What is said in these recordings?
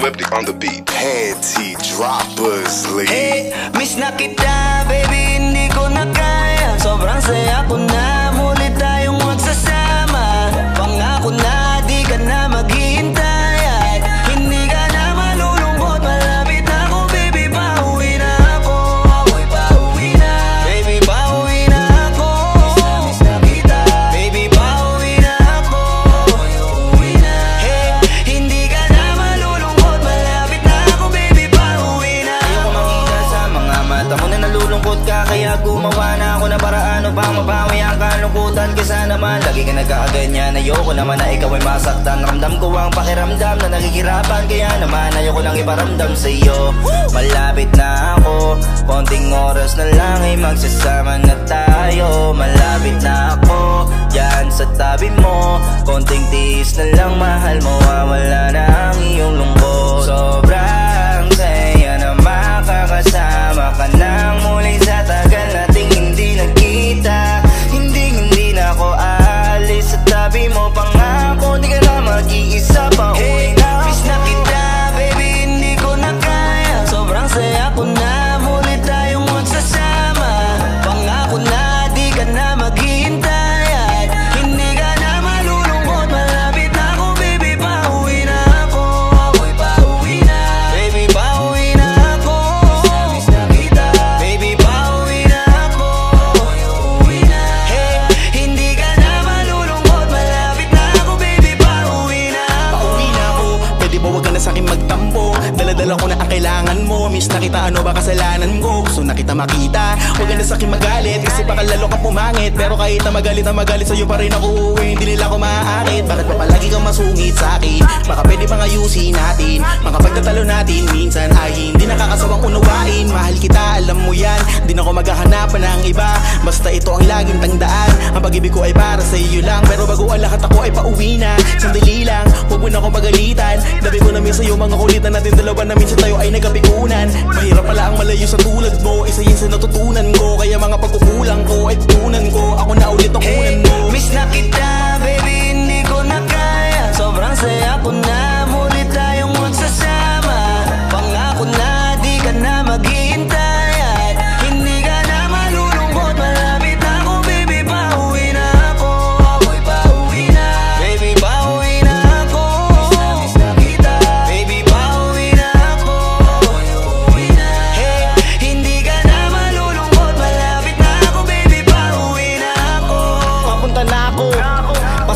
Swifty on the beat. Panty droppers, lead. Hey, miss na kita, baby, hindi ko na kaya Sobrang saya ko na, muli tayong magsasama Pangako na, Kaya gumawa na ako ng paraan upang mabawi ang kalungkutan Kesa naman lagi ka nagkakaganyan Ayoko naman na ikaw ay masaktan. Ramdam ko ang pakiramdam na nagigirapan Kaya naman ayoko lang iparamdam sa iyo. Malapit na ako. Konting oras na lang ay magsasama na tayo. Malapit na ako Yan sa tabi mo. Konting tiis na lang mahal mo. Wala na ang iyong lungkot. Sobrang Miss na kita, ano ba kasalanan ko? Gusto na kita makita. Huwag ka na sa'kin magalit Kasi baka lalo ka pumangit. Pero kahit na magalit na magalit sa'yo pa rin ako uuwi. Hindi nila ako maaakit. Bakit pa palagi kang masungit sa'kin? Baka pwede bang ayusin natin. Mga pagtatalo natin Minsan ay hindi nakakasawang unawain. Mahal kita, alam mo yan. Di na ako maghahanapan ng iba. Basta ito ang laging tangdaan Ang pag-ibig ko ay para sa iyo lang. Pero bago ang lahat ako ay pauwi na. Sandali mo na ako magalitan. Dabi ko na minsan yung mga kulitan natin Dalawa na minsan tayo ay nagkapikunan Mahirap pala ang malayo sa tulad mo Isa yun sa natutunan ko. Kaya mga pagkukulang ko ay tutunan ko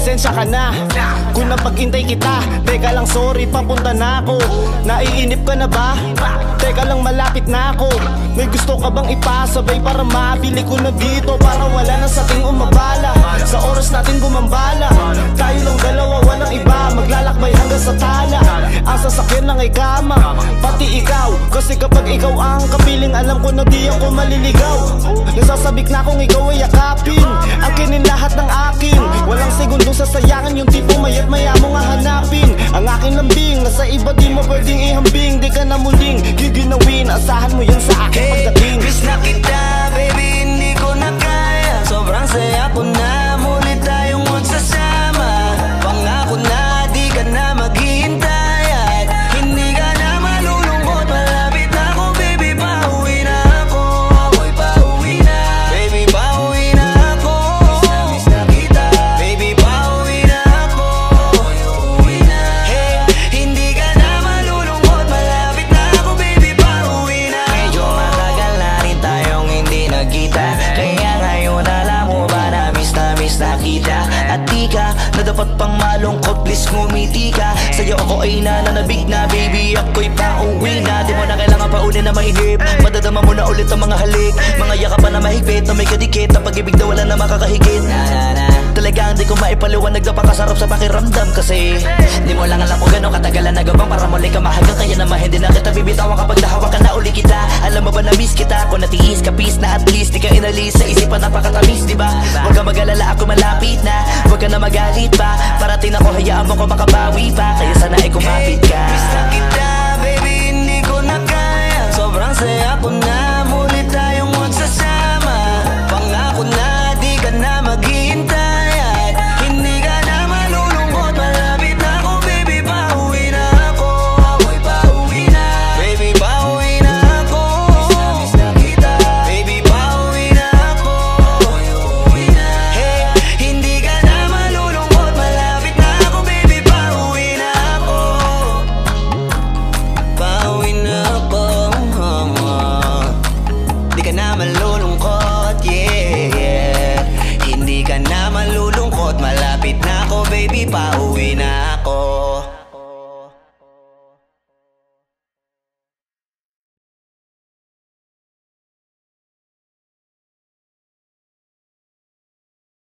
Pasensya ka na. Kung napaghintay kita Teka lang sorry papunta na ako. Naiinip ka na ba? Teka lang malapit na ako. May gusto ka bang ipasabay Para mabili ko na dito? Para wala na sa ating umabala. Sa oras natin gumambala Tayo lang dalawa walang iba. Maglalakbay hanggang sa tala. Ang sasakyan lang ay kama Pati ikaw Kasi kapag ikaw ang kapiling Alam ko na di ako maliligaw. Nasasabik na kung ikaw ay yakapin. Akinin lahat ng akin. Walang segundong sasayangan Yung tipo mayat maya mo nga hanapin malungkot Please ngumiti ka. Sa'yo ako ay nananabig na Baby. Ako'y pauwi na. Di mo na kailangan pa uli na mainip Madadama mo na ulit ang mga halik. Mga yakapan na mahigpit. Na may kadikit. Ang pag-ibig na wala na makakahigit. Na, na, na. Talagang di ko maipaliwanag. Napakasarap sa pakiramdam kasi. Di mo lang alam kung gano'ng katagalan nagabang Para muli ka mahagang Kaya naman hindi na kita bibitawan Kapag nahawakan na uli kita. Alam